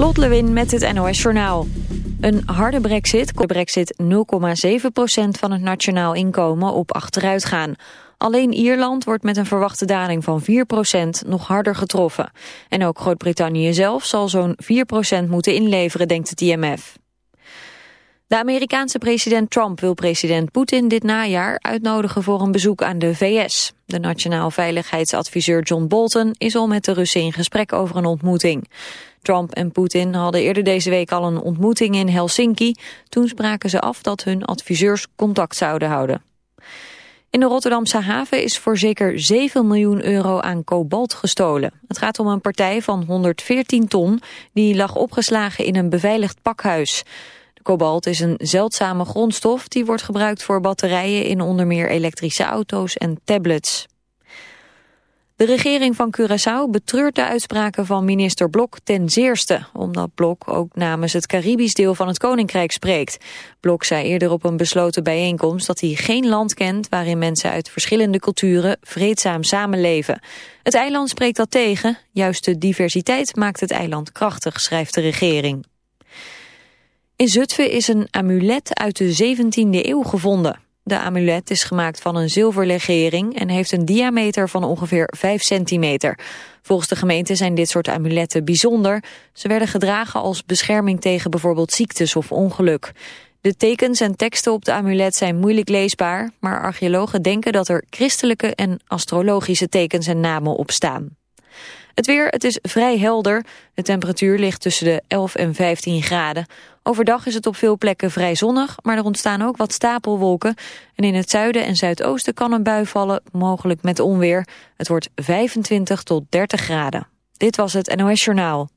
Lot Lewin met het NOS Journaal. Een harde brexit, de brexit 0,7% van het nationaal inkomen op achteruit gaan. Alleen Ierland wordt met een verwachte daling van 4% nog harder getroffen. En ook Groot-Brittannië zelf zal zo'n 4% moeten inleveren, denkt het IMF. De Amerikaanse president Trump wil president Poetin dit najaar uitnodigen voor een bezoek aan de VS. De nationaal veiligheidsadviseur John Bolton is al met de Russen in gesprek over een ontmoeting. Trump en Poetin hadden eerder deze week al een ontmoeting in Helsinki. Toen spraken ze af dat hun adviseurs contact zouden houden. In de Rotterdamse haven is voor zeker 7 miljoen euro aan kobalt gestolen. Het gaat om een partij van 114 ton die lag opgeslagen in een beveiligd pakhuis. Kobalt is een zeldzame grondstof die wordt gebruikt voor batterijen in onder meer elektrische auto's en tablets. De regering van Curaçao betreurt de uitspraken van minister Blok ten zeerste, omdat Blok ook namens het Caribisch deel van het Koninkrijk spreekt. Blok zei eerder op een besloten bijeenkomst dat hij geen land kent waarin mensen uit verschillende culturen vreedzaam samenleven. Het eiland spreekt dat tegen, juist de diversiteit maakt het eiland krachtig, schrijft de regering. In Zutphen is een amulet uit de 17e eeuw gevonden. De amulet is gemaakt van een zilverlegering en heeft een diameter van ongeveer 5 centimeter. Volgens de gemeente zijn dit soort amuletten bijzonder. Ze werden gedragen als bescherming tegen bijvoorbeeld ziektes of ongeluk. De tekens en teksten op de amulet zijn moeilijk leesbaar... maar archeologen denken dat er christelijke en astrologische tekens en namen op staan. Het weer, het is vrij helder. De temperatuur ligt tussen de 11 en 15 graden. Overdag is het op veel plekken vrij zonnig, maar er ontstaan ook wat stapelwolken. En in het zuiden en zuidoosten kan een bui vallen, mogelijk met onweer. Het wordt 25 tot 30 graden. Dit was het NOS Journaal.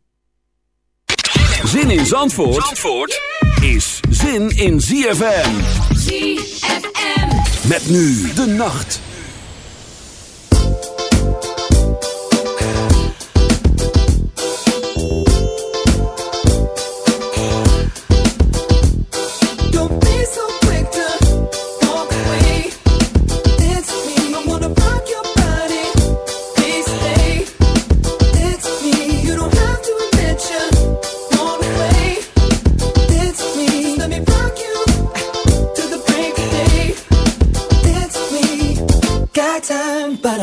Zin in Zandvoort, Zandvoort is zin in ZFM. ZFM. Met nu de nacht.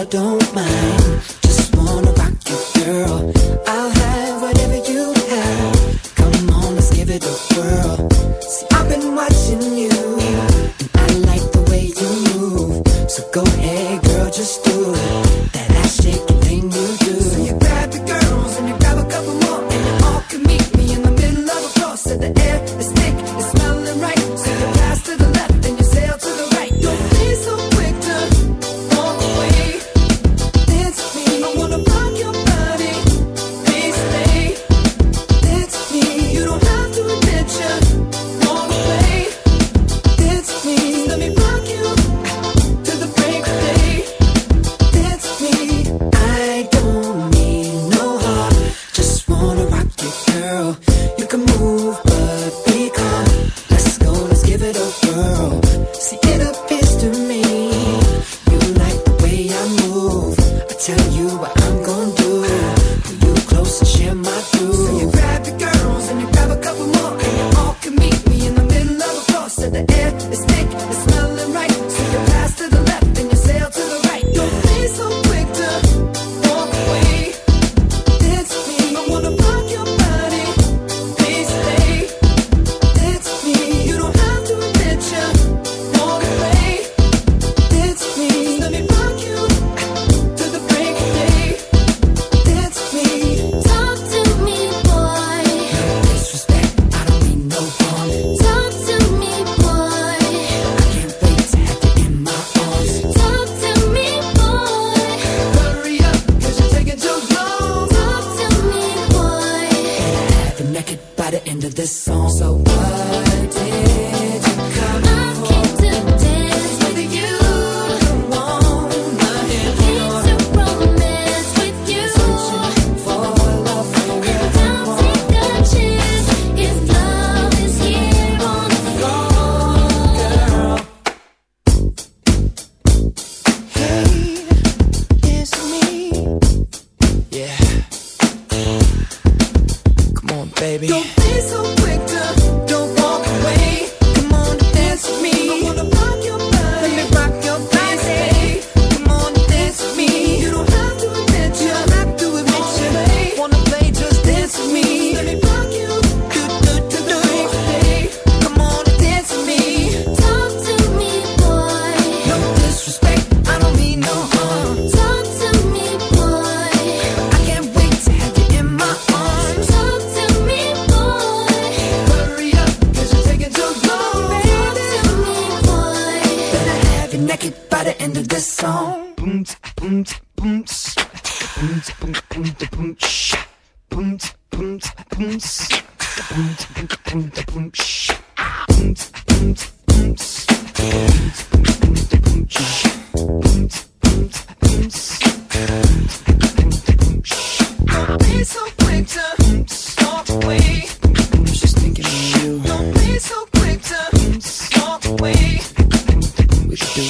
Don't mind. Naked by the end of this song. Boom, boom, boom, boom, boom, boom, boom, boom, boom, boom, Be so Boom, boom, boom, boom, boom, boom, of you. Don't be so quick to stop away. We should do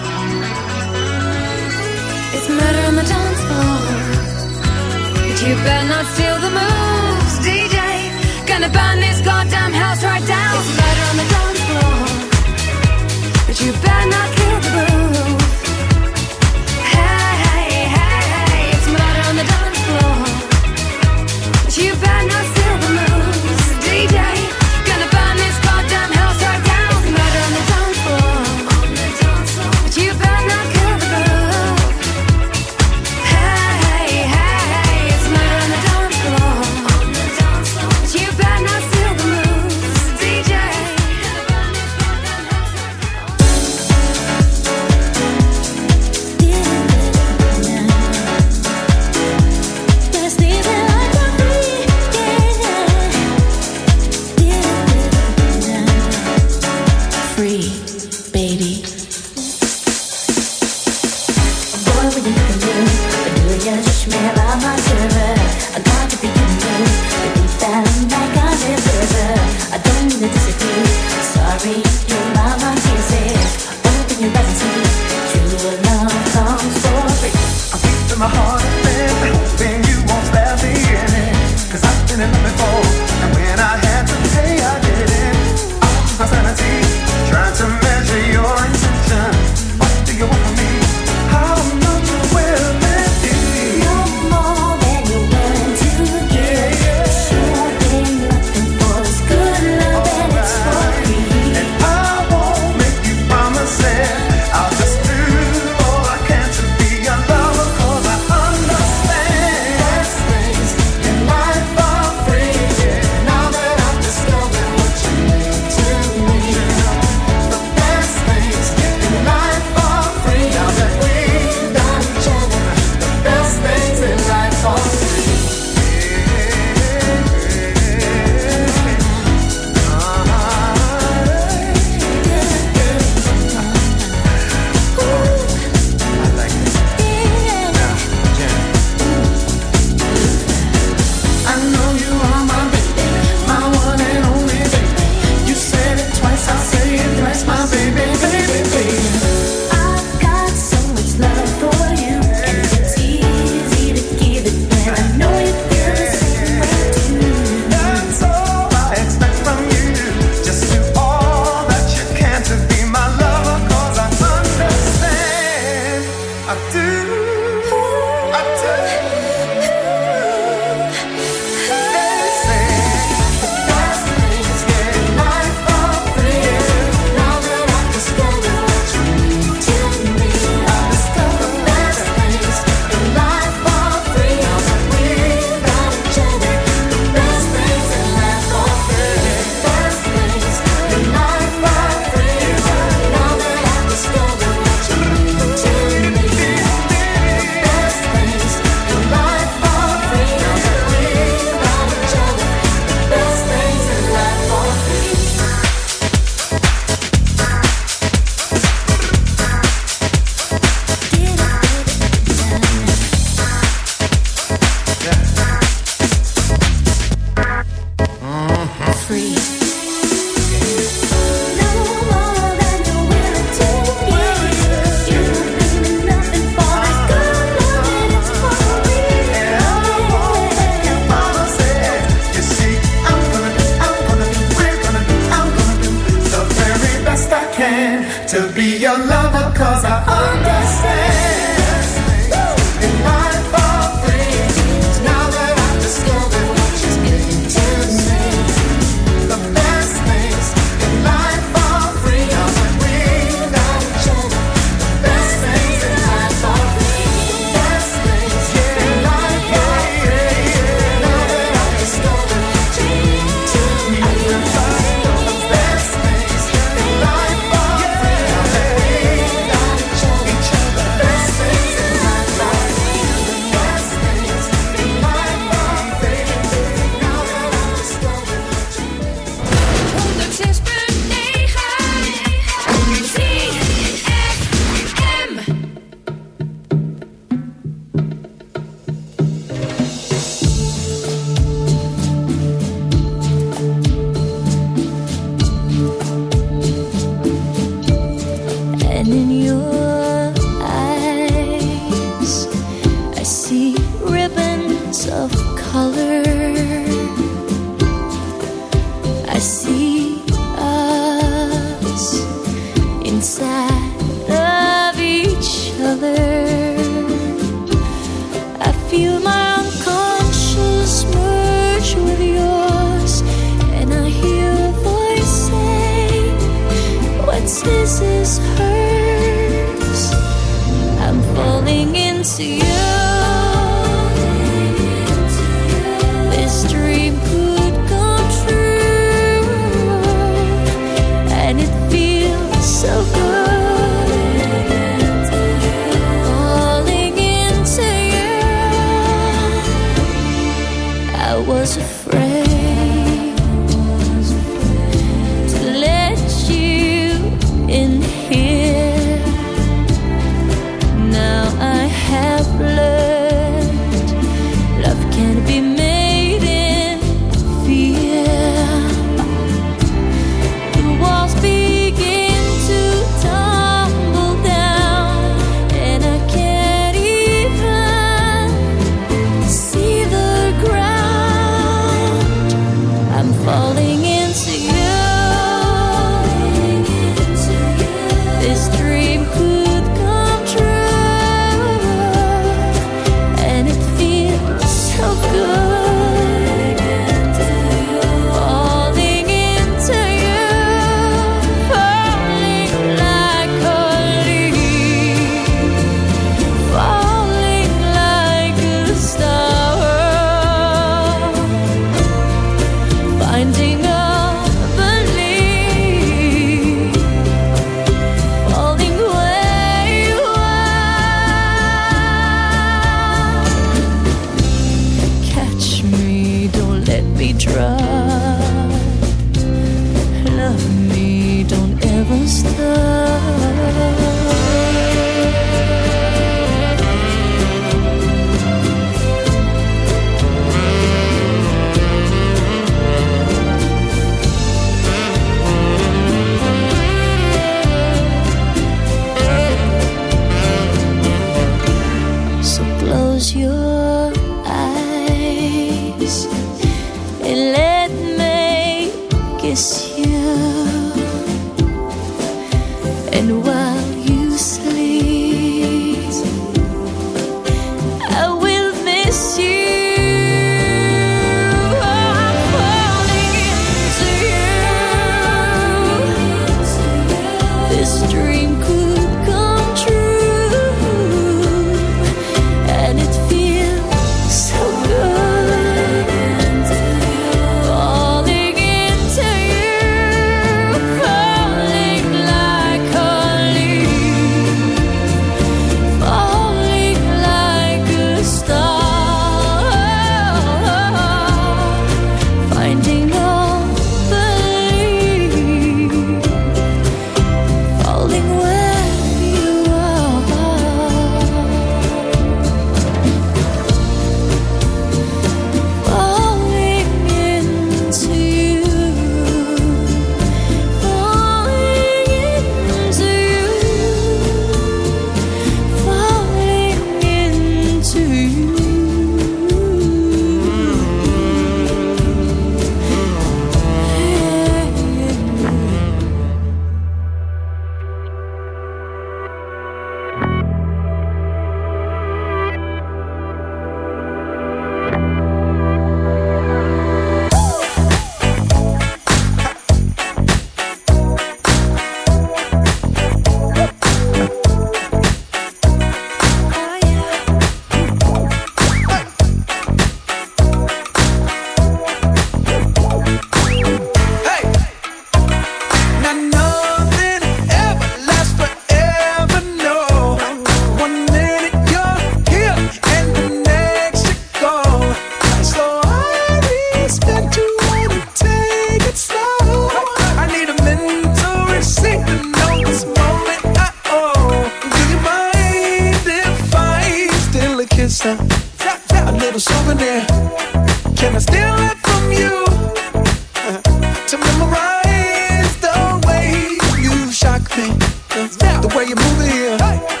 way you moving here. Hey.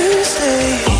Tuesday.